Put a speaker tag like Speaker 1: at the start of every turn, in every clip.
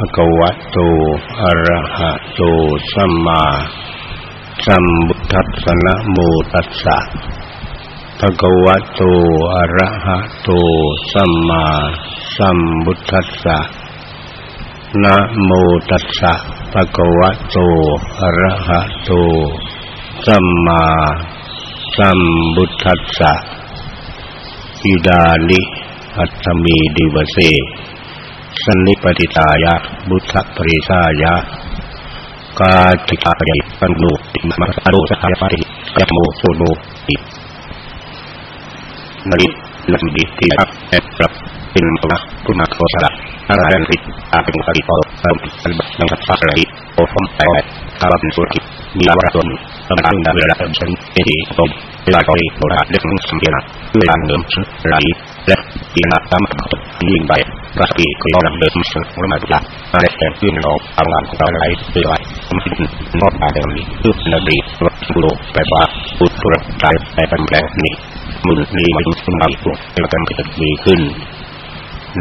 Speaker 1: ภะคะวะโต อะระหะโต สัมมาสัมพุทธัสสะนะโมตัสสะภะคะวะโต อะระหะโต สัมมาสัมพุทธัสสะนะโมตัสสะภะคะวะโต อะระหะโต สัมมาสัมพุทธัสสะอิดานิอัตตมีดิวเส สันนิปติตายะบุทธปริสายะกาติตายะปันโนติมัสโนสัพพะติยะโมโสโนตินริลัมดิติอัปเอปรับเป็นมะพุมาโคสระอารันติอาเป็นปริโตตัมอันบังคับสักไรโอฟมแปดกาลเป็นสุกิมีลาระตนตำนานดาเวลาเติมฉันเอติตมเวลาคอยโบราณเล็กนุ่งสมเกียรติเวลาเดิมชุดไรและปีนาตามยิ่งไป พระปีก็ยอมนำเดิมสุดมาดูละมาได้แข่งขึ้นเราทำงานของเราไรเรื่อยๆผมคิดนอกจากนี้คือนาดีวัตถุโลแปลว่าอุตรุกายแปลเป็นแปลงนี้มุนนี้มาดูสมัยตัวเป็นการเกิดมีขึ้น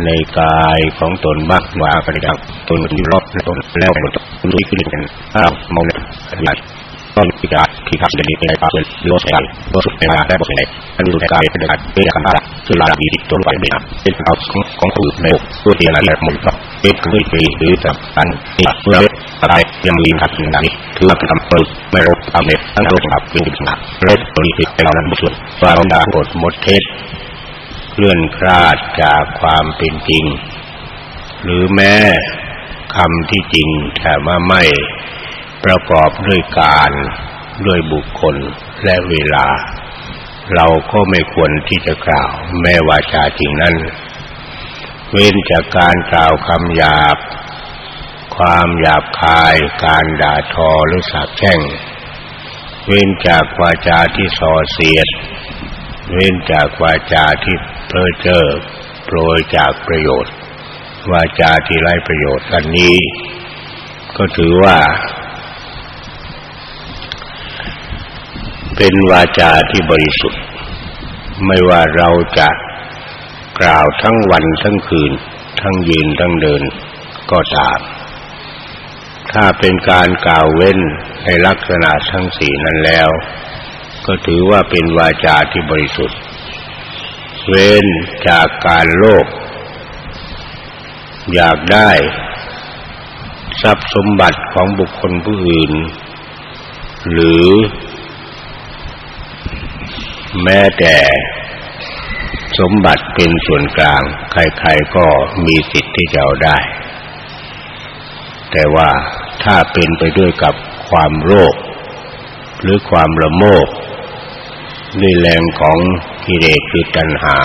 Speaker 1: ในกายของตนบ้างว่าปฏิดังตนอยู่รอบตนแล้วตนรู้ขึ้นกันอ้าวมองเลยอะไรต้นพิการ ที่ขับเดินในปาเป็นโลกใหญ่โลกสุดในมาได้บอกไหนอันดูในกายเป็นการเป็นการตาคือลาดีติดตัวไปไม่นะเป็นเอาของของผู้ในตัวเดียวนั้นและหมดก็เป็นคือปีหรือจำกันนี่เมื่ออะไรยังมีขัดหนังถือว่าเป็นคำเปิดไม่รู้ทำเน็ตทั้งโลกขับเป็นปัญหาเล็ดตัวนี้เป็นเรานั้นบุตรว่าราด่าบทหมดเทศเลื่อนคลาดจากความเป็นจริง หรือแม้คำที่จริงแต่ว่าไม่ประกอบด้วยการ ด้วยบุคคลและเวลา เราก็ไม่ควรที่จะกล่าวแม้วาจาจริงนั้น เว้นจากการกล่าวคำหยาบ ความหยาบคาย การด่าทอหรือสาบแช่ง เว้นจากวาจาที่ส่อเสียด เว้นจากวาจาที่เพ้อเจ้อโปรยจากประโยชน์ วาจาที่ไร้ประโยชน์อันนี้ ก็ถือว่า เป็นวาจาที่บริสุทธิ์ ไม่ว่าเราจะกล่าวทั้งวันทั้งคืน ทั้งยืนทั้งเดินก็ตาม ถ้าเป็นการกล่าวเว้นในลักษณะทั้งสี่นั้นแล้ว ก็ถือว่าเป็นวาจาที่บริสุทธิ์ เว้นจากการโลภอยากได้ ทรัพย์สมบัติของบุคคลผู้อื่น หรือ แม้แต่สมบัติเป็นส่วนกลาง ใครๆก็มีสิทธิ์ที่จะเอาได้ แต่ว่าถ้าเป็นไปด้วยกับความโลภหรือความละโมบด้วยแรงของกิเลสคือตัณหา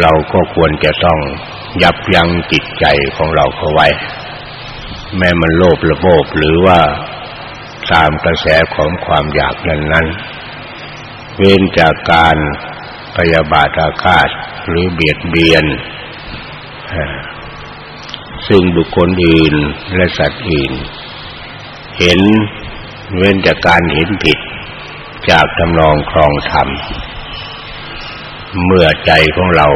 Speaker 1: เราก็ควรจะต้องยับยั้งจิตใจของเราเข้าไว้ แม้มันโลภละโมบหรือว่าตามกระแสของความอยากนั้นนั้น เว้นจากการพยาบาทอาฆาตหรือเบียดเบียน ซึ่งบุคคลอื่นและสัตว์อื่น เห็นเว้นจากการเห็นผิดจากทำนองครองธรรม เมื่อใจของเรา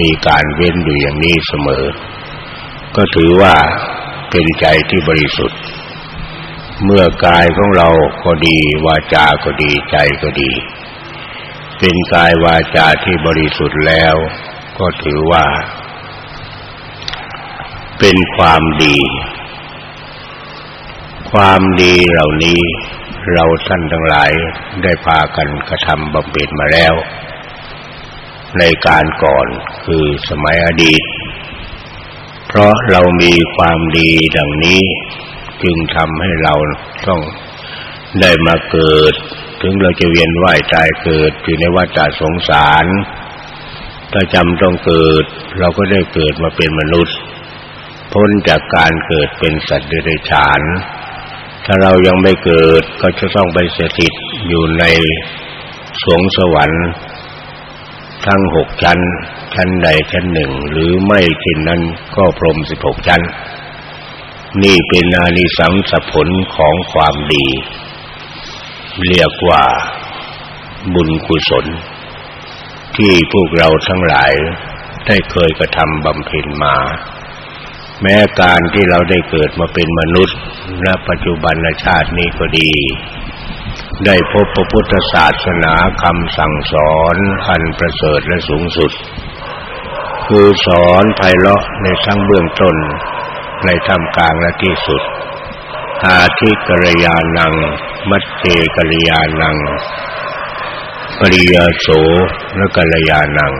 Speaker 1: มีการเว้นอยู่อย่างนี้เสมอ ก็ถือว่าเป็นใจที่บริสุทธิ์ เมื่อกายของเราก็ดี วาจาก็ดีใจก็ดี เป็นกายวาจาที่บริสุทธิ์แล้ว ก็ถือว่า เป็นความดี ความดีเหล่านี้เราท่านทั้งหลายได้พากันกระทำบำเพ็ญมาแล้ว ในการก่อนคือสมัยอดีต เพราะเรามีความดีดังนี้ จึงทำให้เราต้อง ได้มาเกิด ถึงเราจะเวียนว่ายตายเกิดอยู่ในวัฏสงสาร ถ้าจำต้องเกิด เราก็ได้เกิดมาเป็นมนุษย์ พ้นจากการเกิดเป็นสัตว์เดรัจฉาน ถ้าเรายังไม่เกิดก็จะต้องไปสถิตอยู่ในสวงสวรรค์ ทั้งหกชั้น ชั้นใดชั้นหนึ่ง หรือไม่เช่นนั้นก็พรหมสิบหกชั้น นี่เป็นอานิสงสผลของความดี เรียกว่าบุญกุศล ที่พวกเราทั้งหลายได้เคยกระทำบำเพ็ญมา แม้การที่เราได้เกิดมาเป็นมนุษย์และปัจจุบันชาตินี้ก็ดี ได้พบพระพุทธศาสนาคำสั่งสอนอันประเสริฐและสูงสุด คือสอนไพเราะในทั้งเบื้องต้นในทำกลางและที่สุด อาทิกรยานัง มัตเตกรยานังปริยโสและกัลยาณัง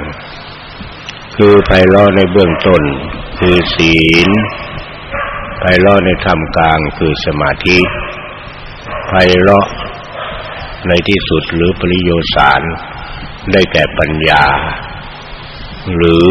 Speaker 1: คือไพเราะในเบื้องต้น คือศีลไพเราะในธรรมกลางคือสมาธิไพเราะในที่สุดหรือปริโยสารได้แก่ปัญญา หรือ